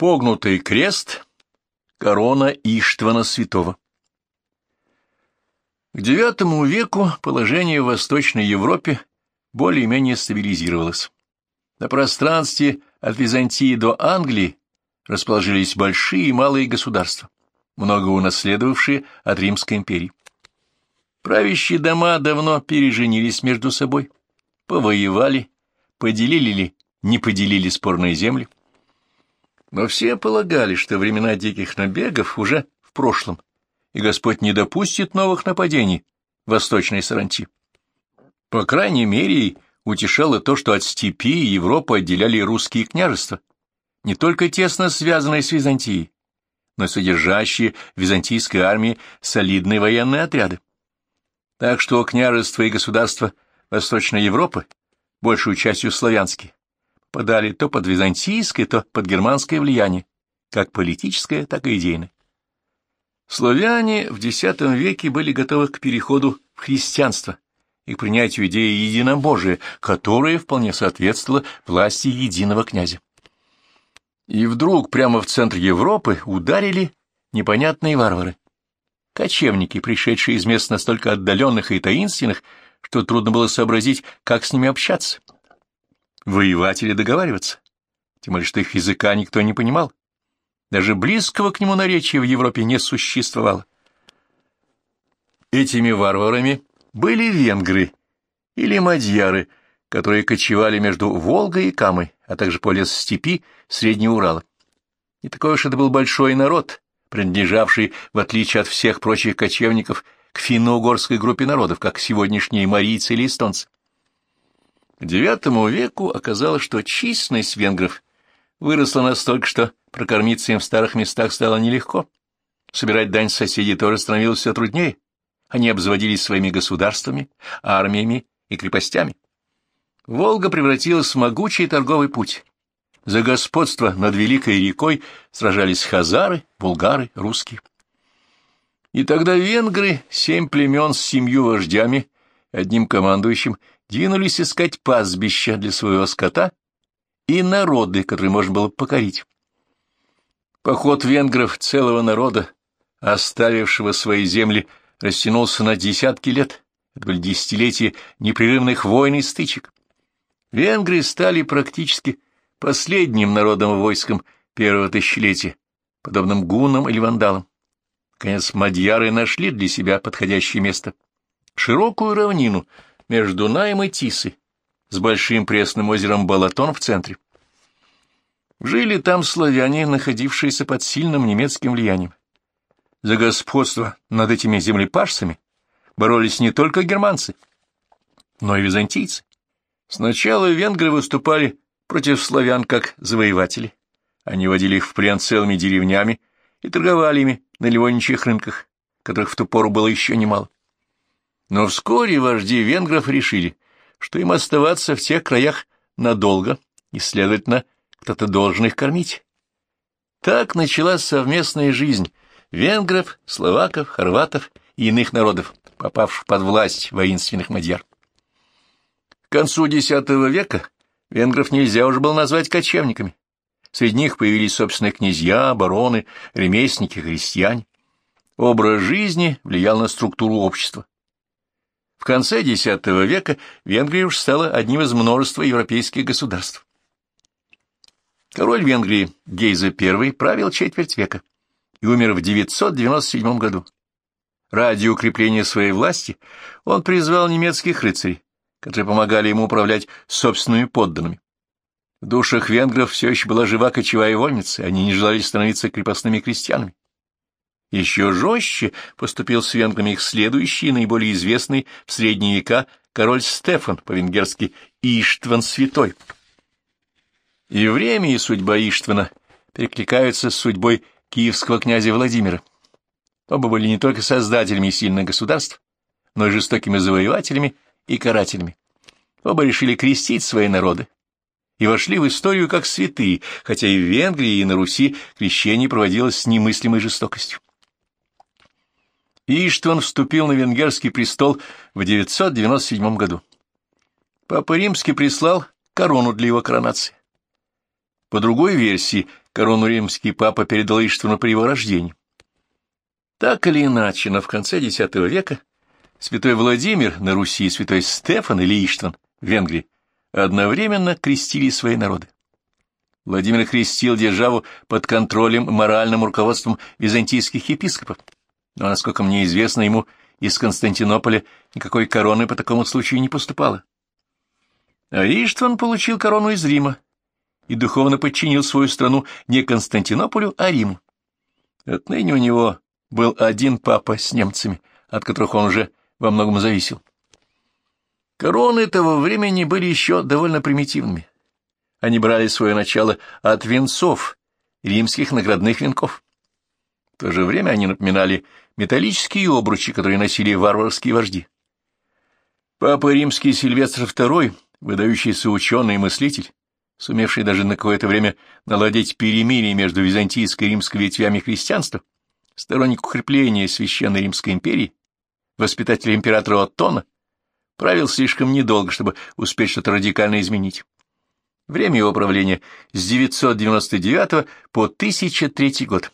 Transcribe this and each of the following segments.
Погнутый крест — корона Иштвана Святого. К IX веку положение в Восточной Европе более-менее стабилизировалось. На пространстве от Византии до Англии расположились большие и малые государства, много унаследовавшие от Римской империи. Правящие дома давно переженились между собой, повоевали, поделили ли, не поделили спорные земли. Но все полагали, что времена диких набегов уже в прошлом, и Господь не допустит новых нападений восточной Саранти. По крайней мере, утешало то, что от степи Европу отделяли русские княжества, не только тесно связанные с Византией, но и содержащие в византийской армии солидные военные отряды. Так что княжества и государства Восточной Европы, большую частью славянские, подали то под византийское, то под германское влияние, как политическое, так и идейное. Славяне в X веке были готовы к переходу в христианство и к принятию идеи единобожия, которая вполне соответствовала власти единого князя. И вдруг прямо в центр Европы ударили непонятные варвары. Кочевники, пришедшие из мест настолько отдаленных и таинственных, что трудно было сообразить, как с ними общаться. Воевать или договариваться. Тем более, что их языка никто не понимал. Даже близкого к нему наречия в Европе не существовало. Этими варварами были венгры или мадьяры, которые кочевали между Волгой и Камой, а также по степи Среднего Урала. Не такой уж это был большой народ, принадлежавший, в отличие от всех прочих кочевников, к финно-угорской группе народов, как сегодняшние марийцы или эстонцы. IX веку оказалось, что численность венгров выросла настолько, что прокормиться им в старых местах стало нелегко. Собирать дань соседей тоже становилось все труднее. Они обзаводились своими государствами, армиями и крепостями. Волга превратилась в могучий торговый путь. За господство над Великой рекой сражались хазары, булгары, русские. И тогда венгры, семь племен с семью вождями, одним командующим, двинулись искать пастбища для своего скота и народы, которые можно было покорить. Поход венгров целого народа, оставившего свои земли, растянулся на десятки лет. Это были десятилетия непрерывных войн и стычек. Венгры стали практически последним народом войском первого тысячелетия, подобным гуннам или вандалам. Наконец, мадьяры нашли для себя подходящее место. Широкую равнину между Дунаем и Тисой, с большим пресным озером Балатон в центре. Жили там славяне, находившиеся под сильным немецким влиянием. За господство над этими землепашцами боролись не только германцы, но и византийцы. Сначала венгры выступали против славян как завоеватели. Они водили их в плен целыми деревнями и торговали ими на ливонничьих рынках, которых в ту пору было еще немало. Но вскоре вожди венгров решили, что им оставаться в тех краях надолго, и, следовательно, кто-то должен их кормить. Так началась совместная жизнь венгров, словаков, хорватов и иных народов, попавших под власть воинственных мадьяр. К концу X века венгров нельзя уже было назвать кочевниками. Среди них появились собственные князья, бароны, ремесленники, крестьяне. Образ жизни влиял на структуру общества. В конце X века Венгрия уж стала одним из множества европейских государств. Король Венгрии Гейза I правил четверть века и умер в 997 году. Ради укрепления своей власти он призвал немецких рыцарей, которые помогали ему управлять собственными подданными. В душах венгров все еще была жива кочевая вольница, они не желали становиться крепостными крестьянами. Еще жестче поступил с венграми их следующий, наиболее известный в средние века король Стефан, по-венгерски Иштван Святой. И время, и судьба Иштвана перекликаются с судьбой киевского князя Владимира. Оба были не только создателями сильных государств, но и жестокими завоевателями и карателями. Оба решили крестить свои народы и вошли в историю как святые, хотя и в Венгрии, и на Руси крещение проводилось с немыслимой жестокостью. Иштван вступил на венгерский престол в 997 году. Папа Римский прислал корону для его коронации. По другой версии, корону римский папа передал Иштвану при его рождении. Так или иначе, но в конце X века святой Владимир на Руси и святой Стефан или Иштван в Венгрии одновременно крестили свои народы. Владимир крестил державу под контролем моральным руководством византийских епископов, но, насколько мне известно, ему из Константинополя никакой короны по такому случаю не поступало. А Иштван получил корону из Рима и духовно подчинил свою страну не Константинополю, а Риму. Отныне у него был один папа с немцами, от которых он уже во многом зависел. Короны того времени были еще довольно примитивными. Они брали свое начало от венцов, римских наградных венков. В то же время они напоминали металлические обручи, которые носили варварские вожди. Папа римский Сильвестр II, выдающийся ученый и мыслитель, сумевший даже на какое-то время наладить перемирие между византийской и римской ветвями христианства, сторонник укрепления Священной Римской империи, воспитатель императора Оттона, правил слишком недолго, чтобы успеть что-то радикально изменить. Время его правления с 999 по 1003 год.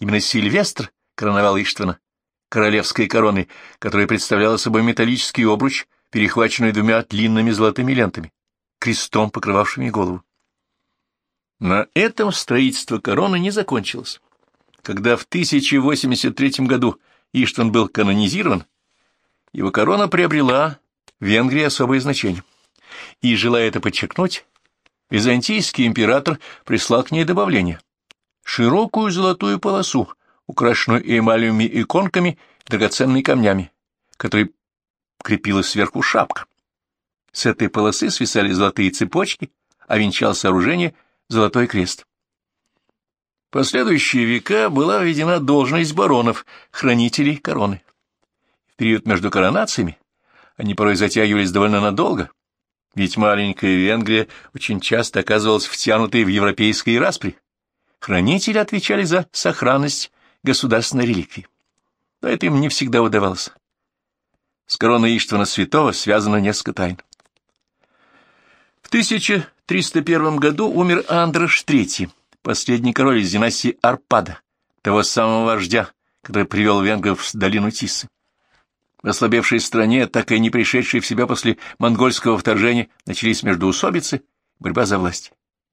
Именно Сильвестр короновал Иштвана королевской короной, которая представляла собой металлический обруч, перехваченный двумя длинными золотыми лентами, крестом, покрывавшими голову. На этом строительство короны не закончилось. Когда в 1083 году Иштван был канонизирован, его корона приобрела в Венгрии особое значение. И, желая это подчеркнуть, византийский император прислал к ней добавление — широкую золотую полосу, украшенную эмалевыми иконками и драгоценными камнями, которые крепилась сверху шапка. С этой полосы свисали золотые цепочки, а венчал сооружение золотой крест. Последующие века была введена должность баронов, хранителей короны. В период между коронациями они порой затягивались довольно надолго, ведь маленькая Венгрия очень часто оказывалась втянутой в европейские распри. Хранители отвечали за сохранность государственной реликвии. Но это им не всегда удавалось. С короной Иштвана Святого связано несколько тайн. В 1301 году умер Андрош III, последний король из династии Арпада, того самого вождя, который привел венгров в долину Тисы. В ослабевшей стране, так и не пришедшей в себя после монгольского вторжения, начались междоусобицы, борьба за власть.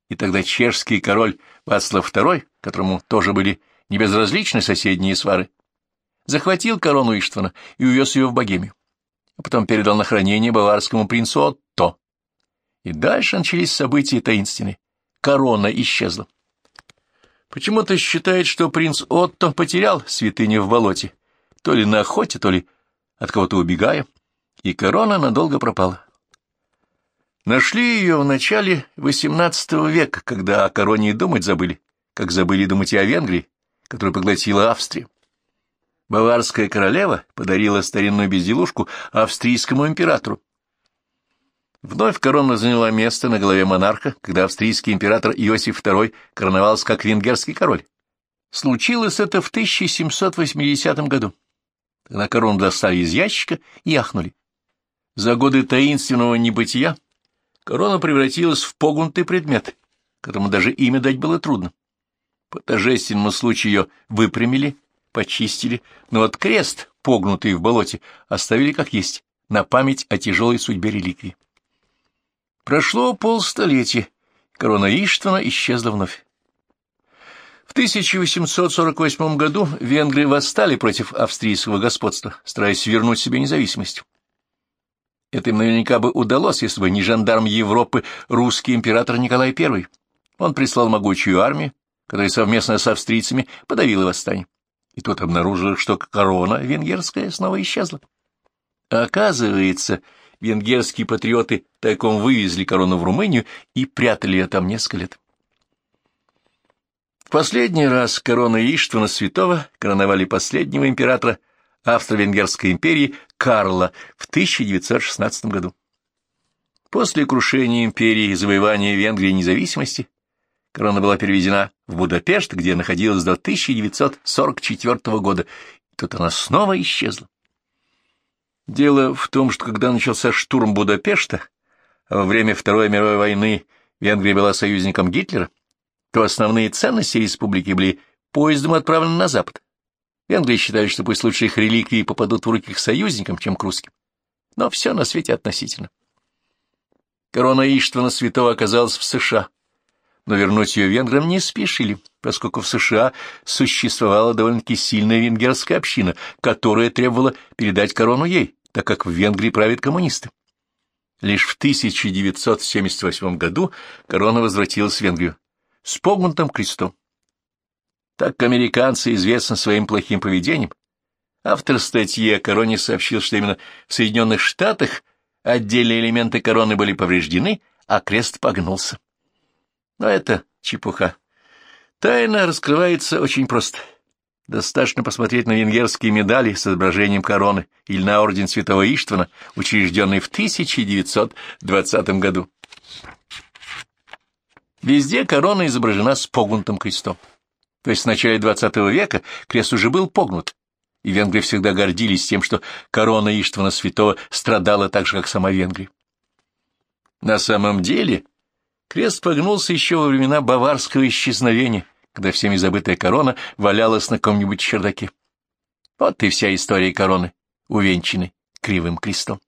И тогда чешский король Вацлав II, которому тоже были небезразличны соседние свары, захватил корону Иштвана и увез ее в Богемию, а потом передал на хранение баварскому принцу Отто. И дальше начались события таинственные. Корона исчезла. Почему-то считает, что принц Отто потерял святыню в болоте, то ли на охоте, то ли от кого-то убегая, и корона надолго пропала. Нашли ее в начале XVIII века, когда о короне думать забыли, как забыли думать и о Венгрии, которую поглотила Австрия. Баварская королева подарила старинную безделушку австрийскому императору. Вновь корона заняла место на голове монарха, когда австрийский император Иосиф II короновался как венгерский король. Случилось это в 1780 году. Тогда корону достали из ящика и ахнули. За годы таинственного небытия корона превратилась в погнутый предмет, которому даже имя дать было трудно. По торжественному случаю ее выпрямили, почистили, но вот крест, погнутый в болоте, оставили как есть, на память о тяжелой судьбе реликвии. Прошло полстолетия, корона Иштвана исчезла вновь. В 1848 году венгры восстали против австрийского господства, стараясь вернуть себе независимость. Это им наверняка бы удалось, если бы не жандарм Европы, русский император Николай I. Он прислал могучую армию, которая совместно с австрийцами подавила восстание. И тут обнаружил, что корона венгерская снова исчезла. оказывается, венгерские патриоты тайком вывезли корону в Румынию и прятали ее там несколько лет. Последний раз корона Иштвана Святого короновали последнего императора Австро-Венгерской империи Карла в 1916 году. После крушения империи и завоевания Венгрии независимости Корона была переведена в Будапешт, где находилась до 1944 года, и тут она снова исчезла. Дело в том, что когда начался штурм Будапешта, а во время Второй мировой войны Венгрия была союзником Гитлера, то основные ценности республики были поездом отправлены на запад. Венгрии считали, что пусть лучше их реликвии попадут в руки к союзникам, чем к русским. Но все на свете относительно. Корона Иштвана Святого оказалась в США, но вернуть ее венграм не спешили, поскольку в США существовала довольно-таки сильная венгерская община, которая требовала передать корону ей, так как в Венгрии правят коммунисты. Лишь в 1978 году корона возвратилась в Венгрию с погнутым крестом. Так американцы известны своим плохим поведением, автор статьи о короне сообщил, что именно в Соединенных Штатах отдельные элементы короны были повреждены, а крест погнулся. Но это чепуха. Тайна раскрывается очень просто. Достаточно посмотреть на венгерские медали с изображением короны или на орден святого Иштвана, учрежденный в 1920 году. Везде корона изображена с погнутым крестом. То есть в начале XX века крест уже был погнут, и венгры всегда гордились тем, что корона Иштвана Святого страдала так же, как сама Венгрия. На самом деле крест погнулся еще во времена баварского исчезновения, когда всеми забытая корона валялась на каком-нибудь чердаке. Вот и вся история короны, увенчанной кривым крестом.